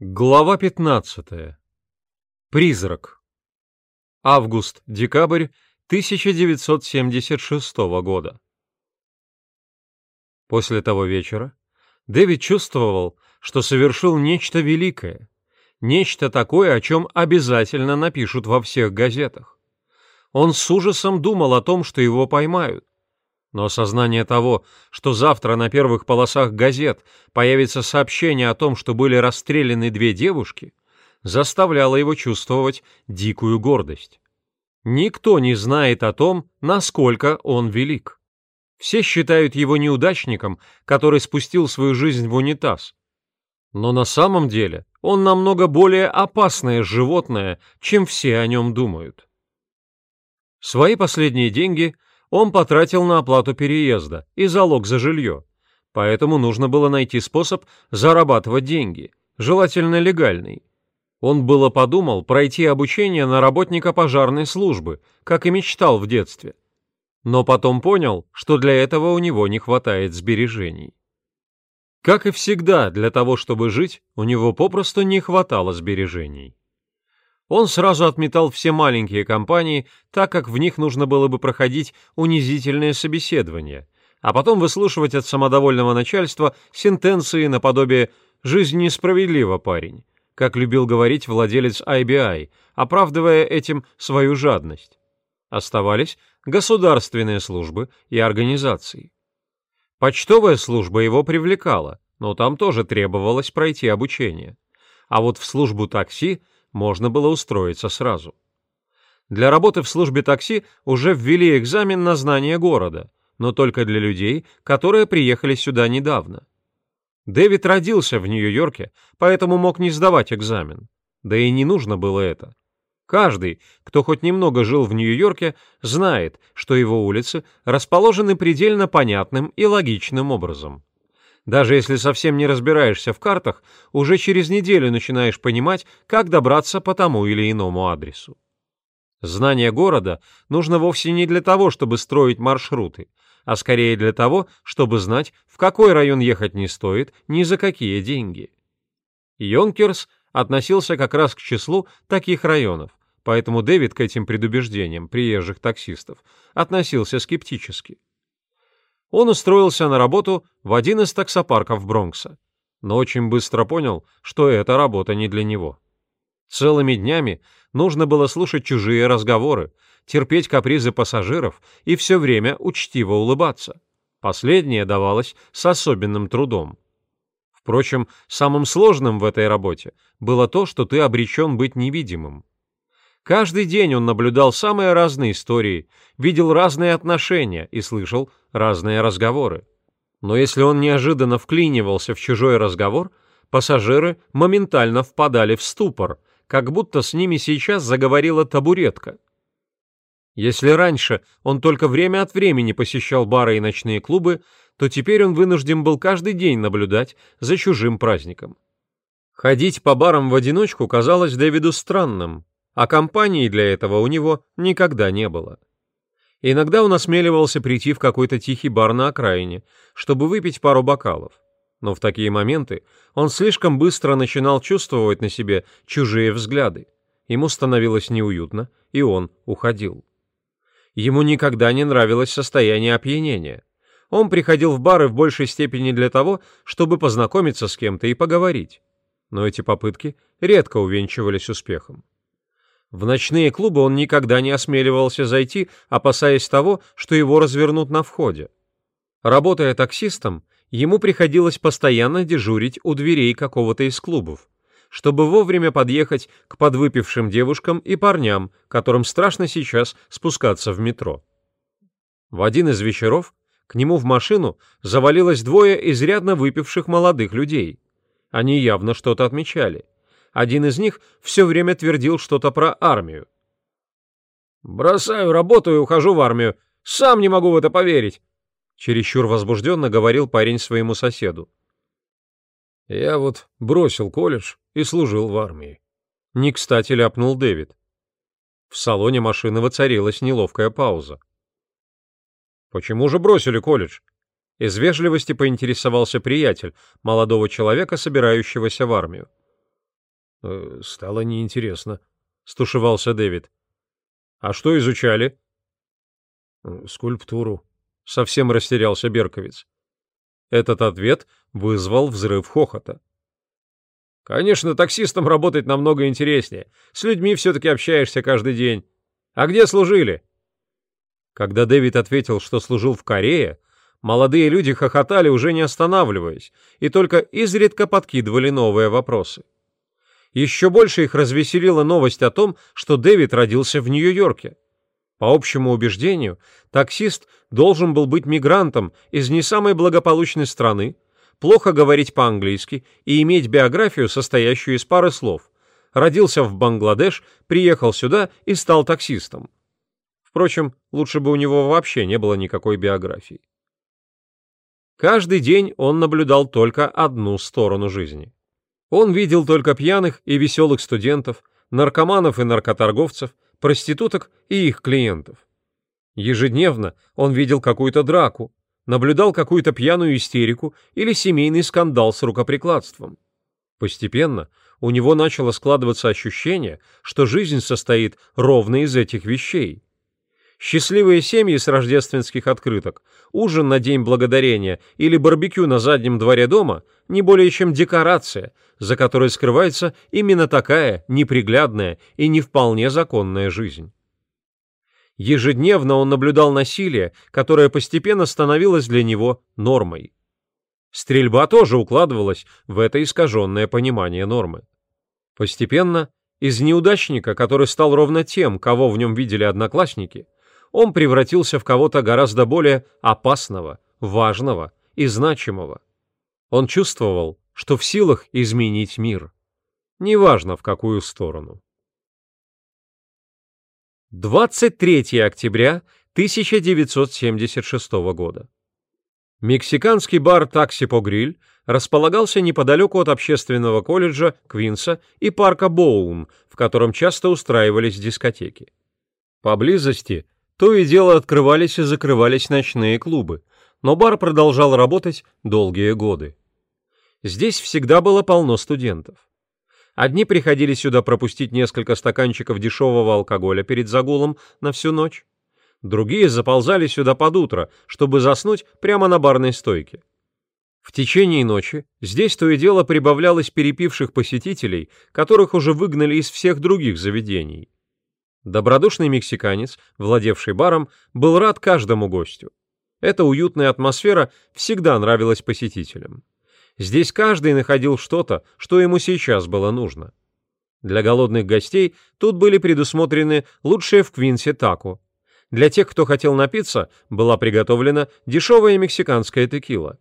Глава 15. Призрак. Август-декабрь 1976 года. После того вечера Дэвид чувствовал, что совершил нечто великое, нечто такое, о чем обязательно напишут во всех газетах. Он с ужасом думал о том, что его поймают, но осознание того, что завтра на первых полосах газет появится сообщение о том, что были расстреляны две девушки, заставляло его чувствовать дикую гордость. Никто не знает о том, насколько он велик. Все считают его неудачником, который спустил свою жизнь в унитаз. Но на самом деле он намного более опасное животное, чем все о нем думают. Свои последние деньги он потратил на оплату переезда и залог за жилье, поэтому нужно было найти способ зарабатывать деньги, желательно легальный. Он было подумал пройти обучение на работника пожарной службы, как и мечтал в детстве. Но потом понял, что для этого у него не хватает сбережений. Как и всегда, для того, чтобы жить, у него попросту не хватало сбережений. Он сразу отметал все маленькие компании, так как в них нужно было бы проходить унизительное собеседование, а потом выслушивать от самодовольного начальства сентенции наподобие «жизнь несправедлива, парень», как любил говорить владелец IBI, оправдывая этим свою жадность. Оставались государственные службы и организации. Почтовая служба его привлекала, но там тоже требовалось пройти обучение. А вот в службу такси – можно было устроиться сразу. Для работы в службе такси уже ввели экзамен на знание города, но только для людей, которые приехали сюда недавно. Дэвид родился в Нью-Йорке, поэтому мог не сдавать экзамен. Да и не нужно было это. Каждый, кто хоть немного жил в Нью-Йорке, знает, что его улицы расположены предельно понятным и логичным образом. Даже если совсем не разбираешься в картах, уже через неделю начинаешь понимать, как добраться по тому или иному адресу. Знание города нужно вовсе не для того, чтобы строить маршруты, а скорее для того, чтобы знать, в какой район ехать не стоит, ни за какие деньги. Йонкерс относился как раз к числу таких районов, поэтому Дэвид к этим предубеждениям приезжих таксистов относился скептически он устроился на работу в один из таксопарков Бронкса, но очень быстро понял, что эта работа не для него. Целыми днями нужно было слушать чужие разговоры, терпеть капризы пассажиров и все время учтиво улыбаться. Последнее давалось с особенным трудом. Впрочем, самым сложным в этой работе было то, что ты обречен быть невидимым. Каждый день он наблюдал самые разные истории, видел разные отношения и слышал разные разговоры. Но если он неожиданно вклинивался в чужой разговор, пассажиры моментально впадали в ступор, как будто с ними сейчас заговорила табуретка. Если раньше он только время от времени посещал бары и ночные клубы, то теперь он вынужден был каждый день наблюдать за чужим праздником. Ходить по барам в одиночку казалось Дэвиду странным, а компании для этого у него никогда не было. Иногда он осмеливался прийти в какой-то тихий бар на окраине, чтобы выпить пару бокалов. Но в такие моменты он слишком быстро начинал чувствовать на себе чужие взгляды. Ему становилось неуютно, и он уходил. Ему никогда не нравилось состояние опьянения. Он приходил в бары в большей степени для того, чтобы познакомиться с кем-то и поговорить. Но эти попытки редко увенчивались успехом. В ночные клубы он никогда не осмеливался зайти, опасаясь того, что его развернут на входе. Работая таксистом, ему приходилось постоянно дежурить у дверей какого-то из клубов, чтобы вовремя подъехать к подвыпившим девушкам и парням, которым страшно сейчас спускаться в метро. В один из вечеров к нему в машину завалилось двое изрядно выпивших молодых людей. Они явно что-то отмечали. Один из них все время твердил что-то про армию. «Бросаю работу и ухожу в армию. Сам не могу в это поверить!» Чересчур возбужденно говорил парень своему соседу. «Я вот бросил колледж и служил в армии». Не кстати ляпнул Дэвид. В салоне машины воцарилась неловкая пауза. «Почему же бросили колледж?» Из вежливости поинтересовался приятель молодого человека, собирающегося в армию. Э, стало неинтересно, стушевался Дэвид. А что изучали? Скульптуру, совсем растерялся Берковиц. Этот ответ вызвал взрыв хохота. Конечно, таксистом работать намного интереснее. С людьми все-таки общаешься каждый день. А где служили? Когда Дэвид ответил, что служил в Корее, молодые люди хохотали, уже не останавливаясь, и только изредка подкидывали новые вопросы. Еще больше их развеселила новость о том, что Дэвид родился в Нью-Йорке. По общему убеждению, таксист должен был быть мигрантом из не самой благополучной страны, плохо говорить по-английски и иметь биографию, состоящую из пары слов. Родился в Бангладеш, приехал сюда и стал таксистом. Впрочем, лучше бы у него вообще не было никакой биографии. Каждый день он наблюдал только одну сторону жизни. Он видел только пьяных и веселых студентов, наркоманов и наркоторговцев, проституток и их клиентов. Ежедневно он видел какую-то драку, наблюдал какую-то пьяную истерику или семейный скандал с рукоприкладством. Постепенно у него начало складываться ощущение, что жизнь состоит ровно из этих вещей. Счастливые семьи с рождественских открыток, ужин на День Благодарения или барбекю на заднем дворе дома не более чем декорация, за которой скрывается именно такая неприглядная и не вполне законная жизнь. Ежедневно он наблюдал насилие, которое постепенно становилось для него нормой. Стрельба тоже укладывалась в это искаженное понимание нормы. Постепенно, из неудачника, который стал ровно тем, кого в нем видели одноклассники, он превратился в кого-то гораздо более опасного, важного и значимого. Он чувствовал, что в силах изменить мир. Неважно, в какую сторону. 23 октября 1976 года. Мексиканский бар «Такси по гриль» располагался неподалеку от общественного колледжа Квинса и парка Боун, в котором часто устраивались дискотеки. Поблизости то и дело открывались и закрывались ночные клубы, но бар продолжал работать долгие годы. Здесь всегда было полно студентов. Одни приходили сюда пропустить несколько стаканчиков дешевого алкоголя перед загулом на всю ночь. Другие заползали сюда под утро, чтобы заснуть прямо на барной стойке. В течение ночи здесь то и дело прибавлялось перепивших посетителей, которых уже выгнали из всех других заведений. Добродушный мексиканец, владевший баром, был рад каждому гостю. Эта уютная атмосфера всегда нравилась посетителям. Здесь каждый находил что-то, что ему сейчас было нужно. Для голодных гостей тут были предусмотрены лучшие в Квинсе тако. Для тех, кто хотел напиться, была приготовлена дешевая мексиканская текила.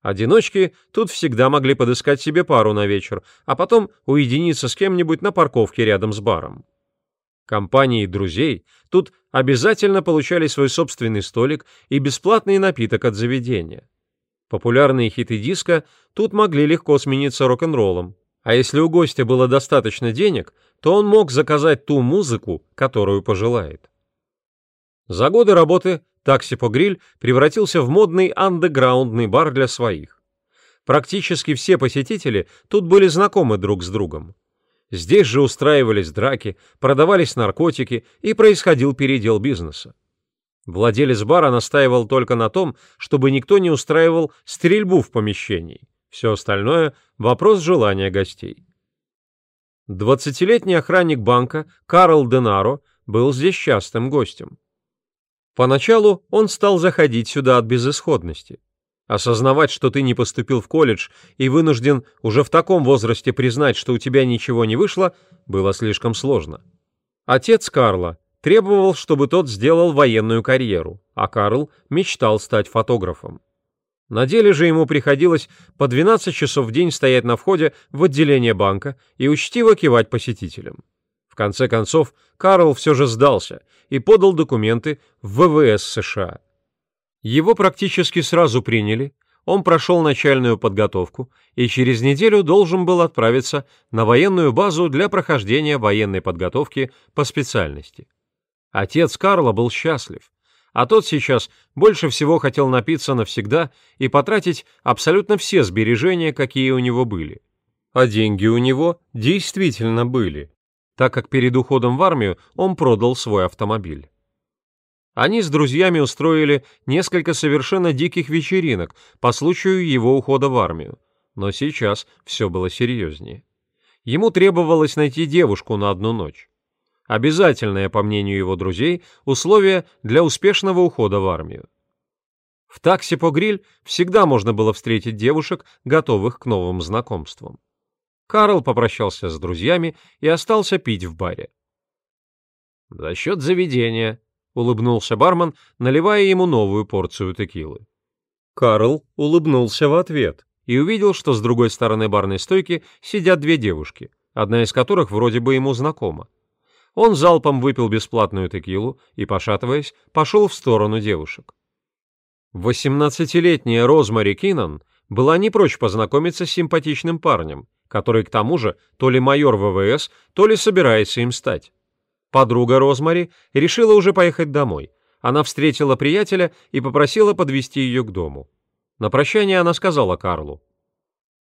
Одиночки тут всегда могли подыскать себе пару на вечер, а потом уединиться с кем-нибудь на парковке рядом с баром. Компании друзей тут обязательно получали свой собственный столик и бесплатный напиток от заведения. Популярные хиты диска тут могли легко смениться рок-н-роллом. А если у гостя было достаточно денег, то он мог заказать ту музыку, которую пожелает. За годы работы «Такси по гриль» превратился в модный андеграундный бар для своих. Практически все посетители тут были знакомы друг с другом. Здесь же устраивались драки, продавались наркотики и происходил передел бизнеса. Владелец бара настаивал только на том, чтобы никто не устраивал стрельбу в помещении. Все остальное – вопрос желания гостей. Двадцатилетний охранник банка Карл Денаро был здесь частым гостем. Поначалу он стал заходить сюда от безысходности. Осознавать, что ты не поступил в колледж и вынужден уже в таком возрасте признать, что у тебя ничего не вышло, было слишком сложно. Отец Карла, требовал, чтобы тот сделал военную карьеру, а Карл мечтал стать фотографом. На деле же ему приходилось по 12 часов в день стоять на входе в отделение банка и учтиво кивать посетителям. В конце концов, Карл все же сдался и подал документы в ВВС США. Его практически сразу приняли, он прошел начальную подготовку и через неделю должен был отправиться на военную базу для прохождения военной подготовки по специальности. Отец Карла был счастлив, а тот сейчас больше всего хотел напиться навсегда и потратить абсолютно все сбережения, какие у него были. А деньги у него действительно были, так как перед уходом в армию он продал свой автомобиль. Они с друзьями устроили несколько совершенно диких вечеринок по случаю его ухода в армию, но сейчас все было серьезнее. Ему требовалось найти девушку на одну ночь. Обязательное, по мнению его друзей, условие для успешного ухода в армию. В такси по гриль всегда можно было встретить девушек, готовых к новым знакомствам. Карл попрощался с друзьями и остался пить в баре. «За счет заведения», — улыбнулся бармен, наливая ему новую порцию текилы. Карл улыбнулся в ответ и увидел, что с другой стороны барной стойки сидят две девушки, одна из которых вроде бы ему знакома. Он залпом выпил бесплатную текилу и, пошатываясь, пошел в сторону девушек. Восемнадцатилетняя Розмари Киннон была не прочь познакомиться с симпатичным парнем, который к тому же то ли майор ВВС, то ли собирается им стать. Подруга Розмари решила уже поехать домой. Она встретила приятеля и попросила подвести ее к дому. На прощание она сказала Карлу.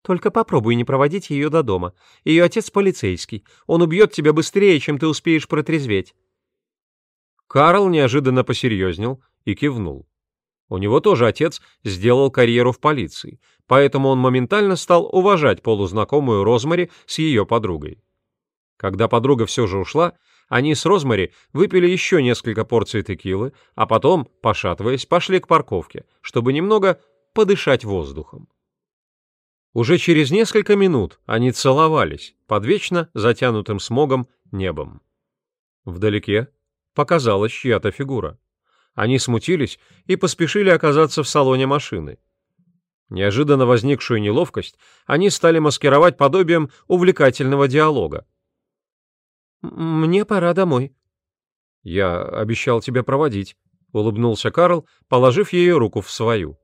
«Только попробуй не проводить ее до дома. Ее отец полицейский. Он убьет тебя быстрее, чем ты успеешь протрезветь». Карл неожиданно посерьезнел и кивнул. У него тоже отец сделал карьеру в полиции, поэтому он моментально стал уважать полузнакомую Розмари с ее подругой. Когда подруга все же ушла, они с Розмари выпили еще несколько порций текилы, а потом, пошатываясь, пошли к парковке, чтобы немного подышать воздухом. Уже через несколько минут они целовались под вечно затянутым смогом небом. Вдалеке показалась чья-то фигура. Они смутились и поспешили оказаться в салоне машины. Неожиданно возникшую неловкость они стали маскировать подобием увлекательного диалога. «Мне пора домой». «Я обещал тебя проводить», — улыбнулся Карл, положив ее руку в свою.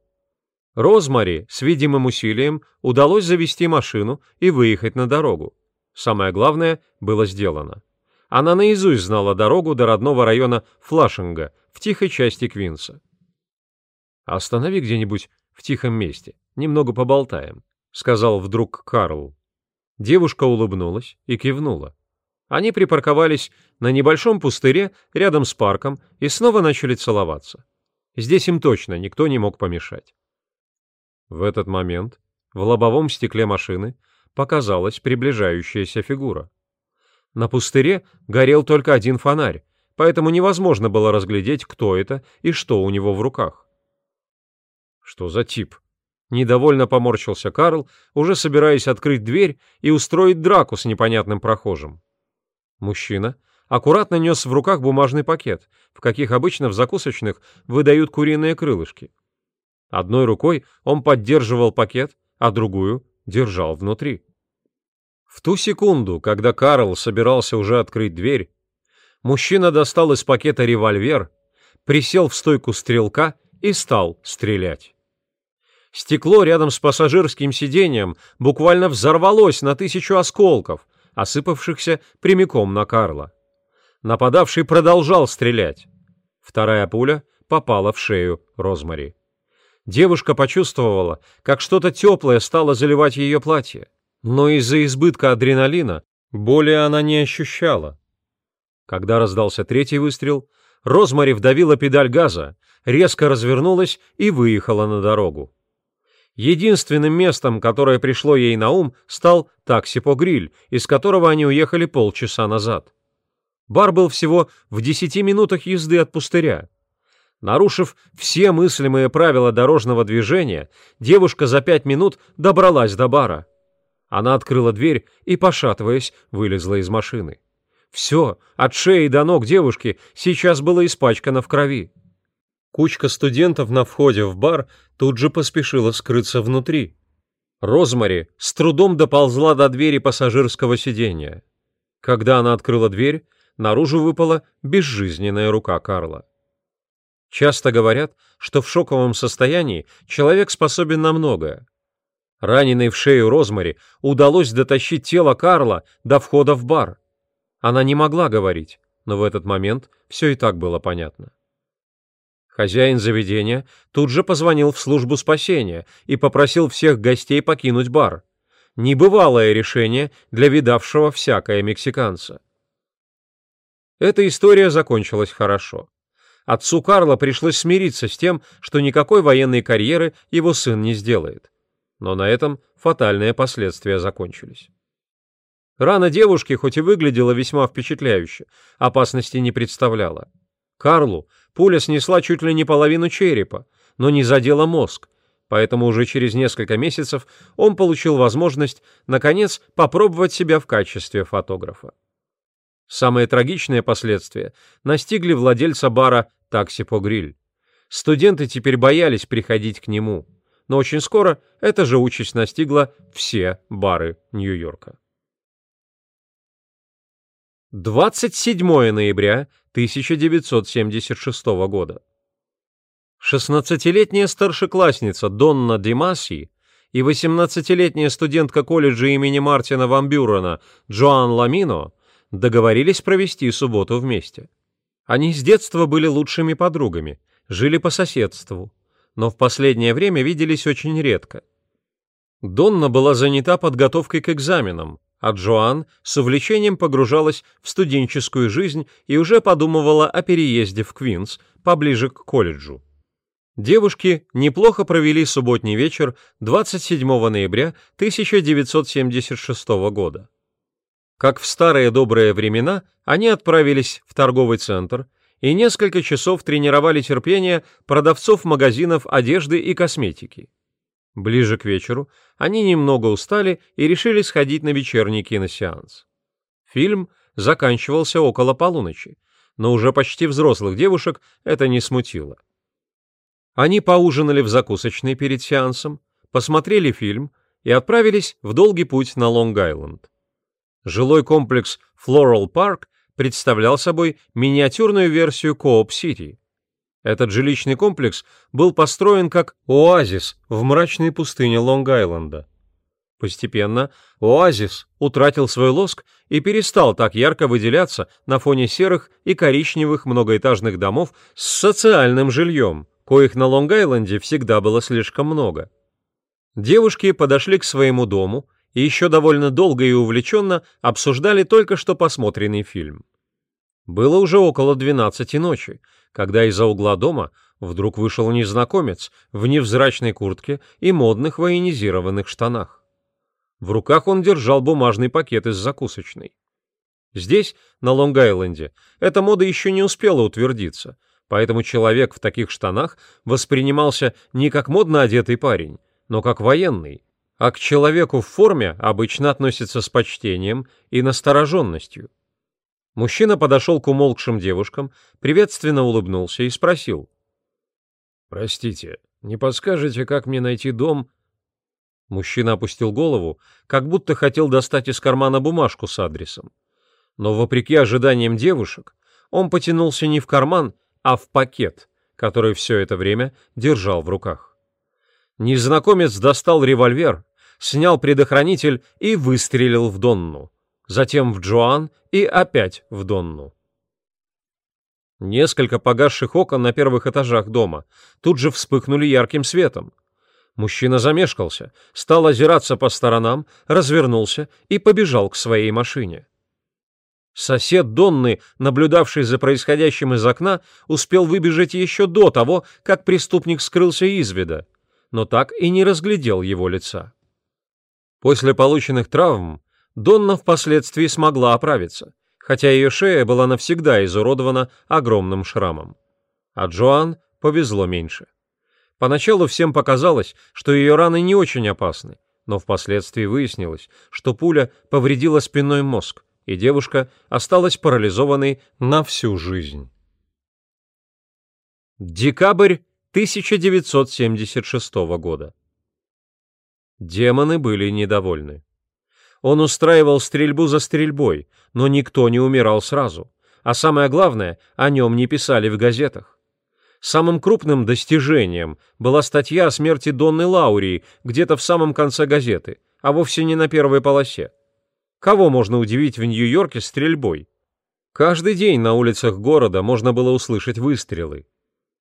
Розмари с видимым усилием удалось завести машину и выехать на дорогу. Самое главное было сделано. Она наизусть знала дорогу до родного района Флашинга в тихой части Квинса. «Останови где-нибудь в тихом месте, немного поболтаем», — сказал вдруг Карл. Девушка улыбнулась и кивнула. Они припарковались на небольшом пустыре рядом с парком и снова начали целоваться. Здесь им точно никто не мог помешать. В этот момент в лобовом стекле машины показалась приближающаяся фигура. На пустыре горел только один фонарь, поэтому невозможно было разглядеть, кто это и что у него в руках. Что за тип? Недовольно поморщился Карл, уже собираясь открыть дверь и устроить драку с непонятным прохожим. Мужчина аккуратно нес в руках бумажный пакет, в каких обычно в закусочных выдают куриные крылышки. Одной рукой он поддерживал пакет, а другую держал внутри. В ту секунду, когда Карл собирался уже открыть дверь, мужчина достал из пакета револьвер, присел в стойку стрелка и стал стрелять. Стекло рядом с пассажирским сиденьем буквально взорвалось на тысячу осколков, осыпавшихся прямиком на Карла. Нападавший продолжал стрелять. Вторая пуля попала в шею Розмари. Девушка почувствовала, как что-то теплое стало заливать ее платье но из-за избытка адреналина боли она не ощущала. Когда раздался третий выстрел, Розмари вдавила педаль газа, резко развернулась и выехала на дорогу. Единственным местом, которое пришло ей на ум, стал такси-по-гриль, из которого они уехали полчаса назад. Бар был всего в десяти минутах езды от пустыря. Нарушив все мыслимые правила дорожного движения, девушка за пять минут добралась до бара. Она открыла дверь и, пошатываясь, вылезла из машины. Все, от шеи до ног девушки, сейчас было испачкано в крови. Кучка студентов на входе в бар тут же поспешила скрыться внутри. Розмари с трудом доползла до двери пассажирского сиденья. Когда она открыла дверь, наружу выпала безжизненная рука Карла. Часто говорят, что в шоковом состоянии человек способен на многое. Раненой в шею Розмари удалось дотащить тело Карла до входа в бар. Она не могла говорить, но в этот момент все и так было понятно. Хозяин заведения тут же позвонил в службу спасения и попросил всех гостей покинуть бар. Небывалое решение для видавшего всякое мексиканца. Эта история закончилась хорошо. Отцу Карла пришлось смириться с тем, что никакой военной карьеры его сын не сделает. Но на этом фатальные последствия закончились. Рана девушки, хоть и выглядела весьма впечатляюще, опасности не представляла. Карлу пуля снесла чуть ли не половину черепа, но не задела мозг, поэтому уже через несколько месяцев он получил возможность, наконец, попробовать себя в качестве фотографа. Самые трагичные последствия настигли владельца бара «Такси по гриль». Студенты теперь боялись приходить к нему, но очень скоро эта же участь настигла все бары Нью-Йорка. 27 ноября 1976 года. 16-летняя старшеклассница Донна Димаси и 18-летняя студентка колледжа имени Мартина Ван Бюрена Джоан Ламино договорились провести субботу вместе. Они с детства были лучшими подругами, жили по соседству, но в последнее время виделись очень редко. Донна была занята подготовкой к экзаменам, а Джоан с увлечением погружалась в студенческую жизнь и уже подумывала о переезде в Квинс, поближе к колледжу. Девушки неплохо провели субботний вечер 27 ноября 1976 года. Как в старые добрые времена, они отправились в торговый центр и несколько часов тренировали терпение продавцов магазинов одежды и косметики. Ближе к вечеру они немного устали и решили сходить на вечерний киносеанс. Фильм заканчивался около полуночи, но уже почти взрослых девушек это не смутило. Они поужинали в закусочной перед сеансом, посмотрели фильм и отправились в долгий путь на Лонг-Айленд. Жилой комплекс Floral Park представлял собой миниатюрную версию Кооп-Сити. Этот жилищный комплекс был построен как оазис в мрачной пустыне Лонг-Айленда. Постепенно оазис утратил свой лоск и перестал так ярко выделяться на фоне серых и коричневых многоэтажных домов с социальным жильем, коих на Лонг-Айленде всегда было слишком много. Девушки подошли к своему дому и еще довольно долго и увлеченно обсуждали только что посмотренный фильм. Было уже около двенадцати ночи, когда из-за угла дома вдруг вышел незнакомец в невзрачной куртке и модных военизированных штанах. В руках он держал бумажный пакет из закусочной. Здесь, на Лонг-Айленде, эта мода еще не успела утвердиться, поэтому человек в таких штанах воспринимался не как модно одетый парень, но как военный, а к человеку в форме обычно относятся с почтением и настороженностью. Мужчина подошел к умолкшим девушкам, приветственно улыбнулся и спросил. «Простите, не подскажете, как мне найти дом?» Мужчина опустил голову, как будто хотел достать из кармана бумажку с адресом. Но, вопреки ожиданиям девушек, он потянулся не в карман, а в пакет, который все это время держал в руках. Незнакомец достал револьвер, снял предохранитель и выстрелил в Донну, затем в Джоан и опять в Донну. Несколько погасших окон на первых этажах дома тут же вспыхнули ярким светом. Мужчина замешкался, стал озираться по сторонам, развернулся и побежал к своей машине. Сосед Донны, наблюдавший за происходящим из окна, успел выбежать еще до того, как преступник скрылся из вида но так и не разглядел его лица. После полученных травм Донна впоследствии смогла оправиться, хотя ее шея была навсегда изуродована огромным шрамом. А Джоан повезло меньше. Поначалу всем показалось, что ее раны не очень опасны, но впоследствии выяснилось, что пуля повредила спинной мозг, и девушка осталась парализованной на всю жизнь. Декабрь 1976 года. Демоны были недовольны. Он устраивал стрельбу за стрельбой, но никто не умирал сразу, а самое главное, о нем не писали в газетах. Самым крупным достижением была статья о смерти Донны Лаурии где-то в самом конце газеты, а вовсе не на первой полосе. Кого можно удивить в Нью-Йорке стрельбой? Каждый день на улицах города можно было услышать выстрелы.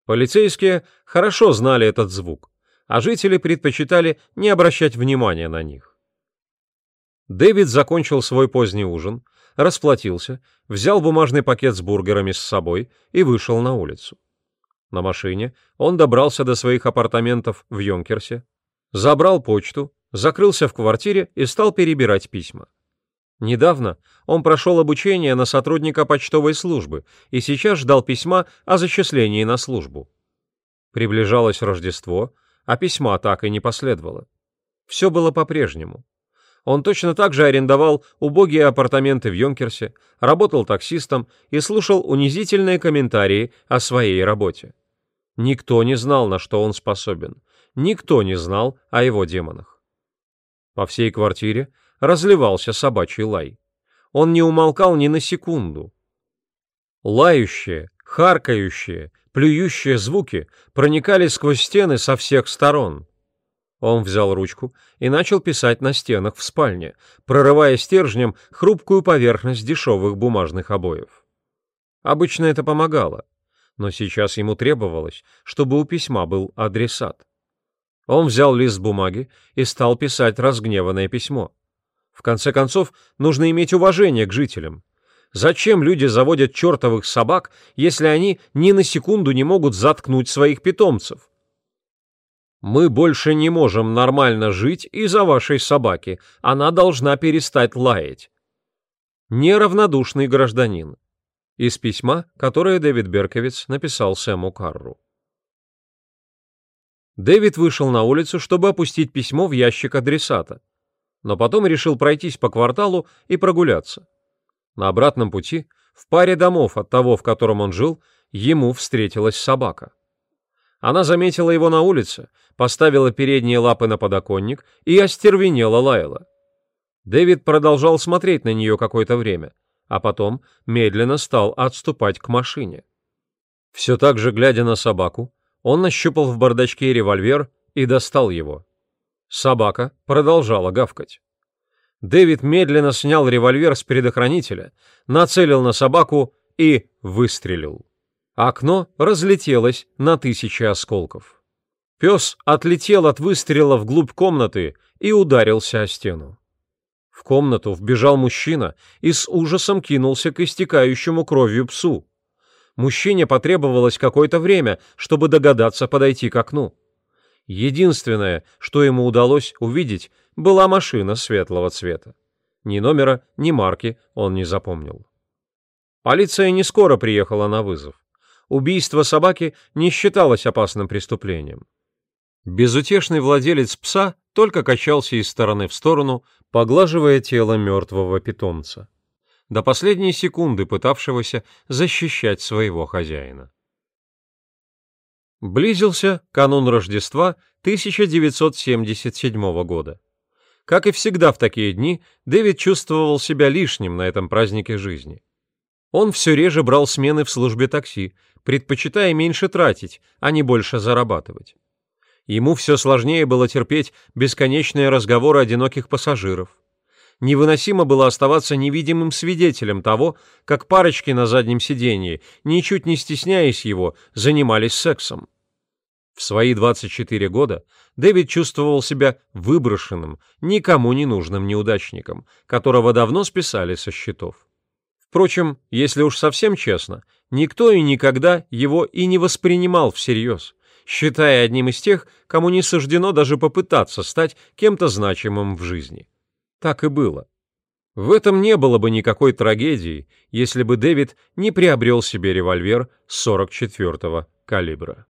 Полицейские хорошо знали этот звук, а жители предпочитали не обращать внимания на них. Дэвид закончил свой поздний ужин, расплатился, взял бумажный пакет с бургерами с собой и вышел на улицу. На машине он добрался до своих апартаментов в Йонкерсе, забрал почту, закрылся в квартире и стал перебирать письма. Недавно он прошел обучение на сотрудника почтовой службы и сейчас ждал письма о зачислении на службу. Приближалось Рождество, а письма так и не последовало. Все было по-прежнему. Он точно так же арендовал убогие апартаменты в Йонкерсе, работал таксистом и слушал унизительные комментарии о своей работе. Никто не знал, на что он способен. Никто не знал о его демонах. По всей квартире разливался собачий лай. Он не умолкал ни на секунду. Лающие, харкающие, плюющие звуки проникали сквозь стены со всех сторон. Он взял ручку и начал писать на стенах в спальне, прорывая стержнем хрупкую поверхность дешевых бумажных обоев. Обычно это помогало, но сейчас ему требовалось, чтобы у письма был адресат. Он взял лист бумаги и стал писать разгневанное письмо. В конце концов, нужно иметь уважение к жителям. Зачем люди заводят чертовых собак, если они ни на секунду не могут заткнуть своих питомцев? Мы больше не можем нормально жить из-за вашей собаки. Она должна перестать лаять. Неравнодушный гражданин. Из письма, которое Дэвид Берковиц написал Сэму Карру. Дэвид вышел на улицу, чтобы опустить письмо в ящик адресата но потом решил пройтись по кварталу и прогуляться. На обратном пути, в паре домов от того, в котором он жил, ему встретилась собака. Она заметила его на улице, поставила передние лапы на подоконник и остервенела лаяла. Дэвид продолжал смотреть на нее какое-то время, а потом медленно стал отступать к машине. Все так же, глядя на собаку, он нащупал в бардачке револьвер и достал его. Собака продолжала гавкать. Дэвид медленно снял револьвер с предохранителя, нацелил на собаку и выстрелил. Окно разлетелось на тысячи осколков. Пес отлетел от выстрела вглубь комнаты и ударился о стену. В комнату вбежал мужчина и с ужасом кинулся к истекающему кровью псу. Мужчине потребовалось какое-то время, чтобы догадаться подойти к окну. Единственное, что ему удалось увидеть, была машина светлого цвета. Ни номера, ни марки он не запомнил. Полиция не скоро приехала на вызов. Убийство собаки не считалось опасным преступлением. Безутешный владелец пса только качался из стороны в сторону, поглаживая тело мертвого питомца, до последней секунды пытавшегося защищать своего хозяина. Близился канун Рождества 1977 года. Как и всегда в такие дни, Дэвид чувствовал себя лишним на этом празднике жизни. Он все реже брал смены в службе такси, предпочитая меньше тратить, а не больше зарабатывать. Ему все сложнее было терпеть бесконечные разговоры одиноких пассажиров. Невыносимо было оставаться невидимым свидетелем того, как парочки на заднем сиденье, ничуть не стесняясь его, занимались сексом. В свои 24 года Дэвид чувствовал себя выброшенным, никому не нужным неудачником, которого давно списали со счетов. Впрочем, если уж совсем честно, никто и никогда его и не воспринимал всерьез, считая одним из тех, кому не суждено даже попытаться стать кем-то значимым в жизни. Так и было. В этом не было бы никакой трагедии, если бы Дэвид не приобрел себе револьвер 44-го калибра.